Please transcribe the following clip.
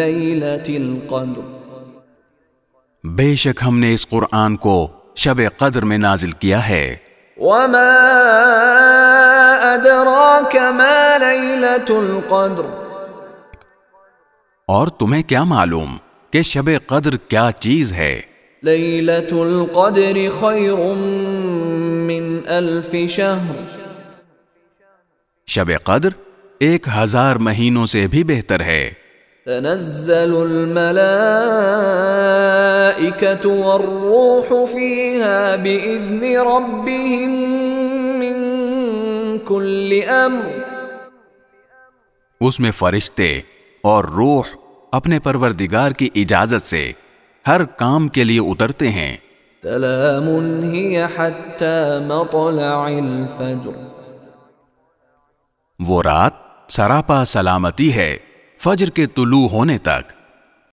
القدر. بے شک ہم نے اس قرآن کو شب قدر میں نازل کیا ہے۔ وما ادراک ما لیلت القدر. اور تمہیں کیا معلوم کہ شب قدر کیا چیز ہے؟ لیلت القدر خیر من الف شہر شب قدر ایک ہزار مہینوں سے بھی بہتر ہے۔ تنزل الملائكة والروح فيها بإذن ربهم من كل أمر. اس میں فرشتے اور روح اپنے پروردگار کی اجازت سے ہر کام کے لیے اترتے ہیں۔ سلام هي حتى مطلع الفجر. وہ رات سراپا سلامتی ہے۔ فجر کے طلوع ہونے تک